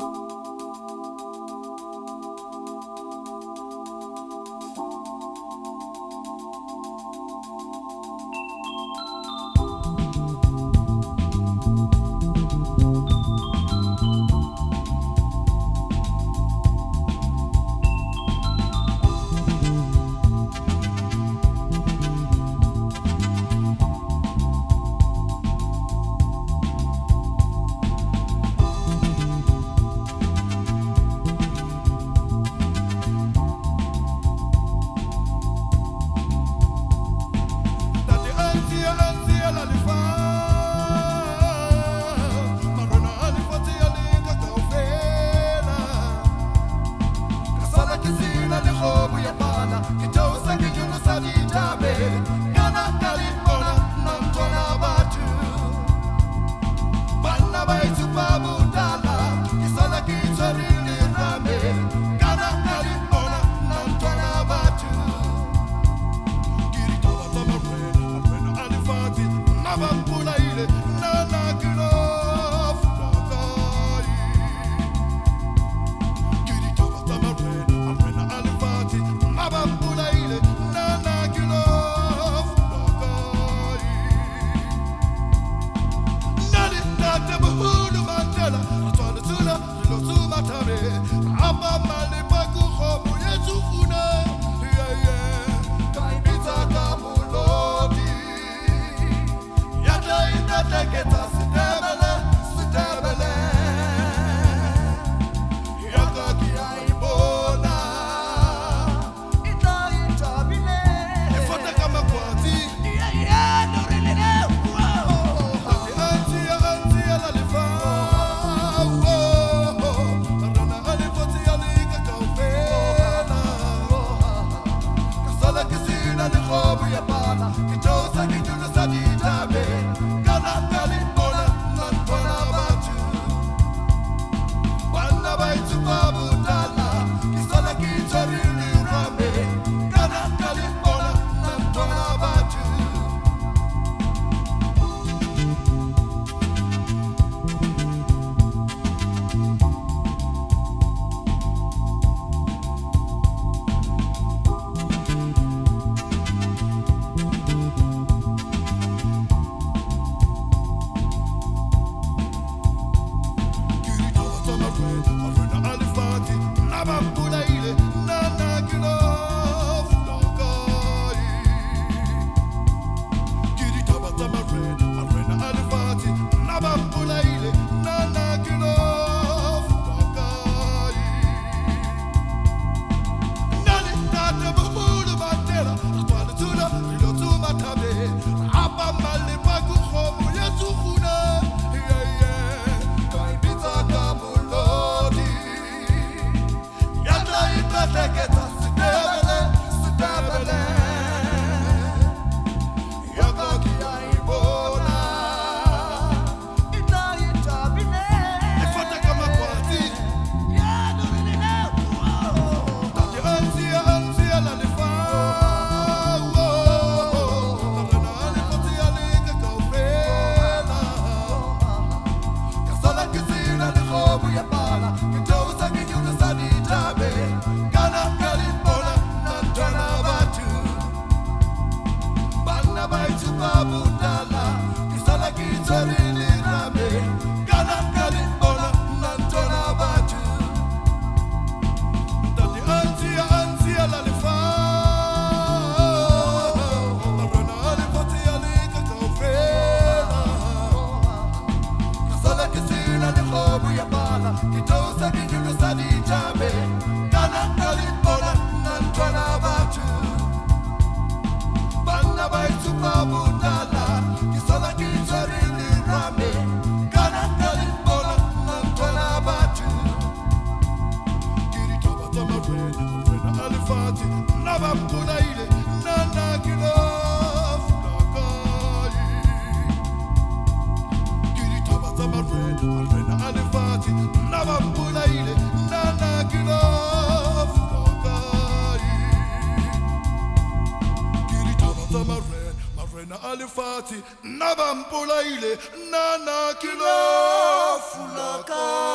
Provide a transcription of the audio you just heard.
you sina de hobu ya bana kitousa kijuno sajitabe ngana kalingona namtona batu bana baitu babu dala kisana kichorili rame ngana kalingona namtona batu kiritola tamarena amrena alifati nabakula ile fati nabampola ile nanakilofulaka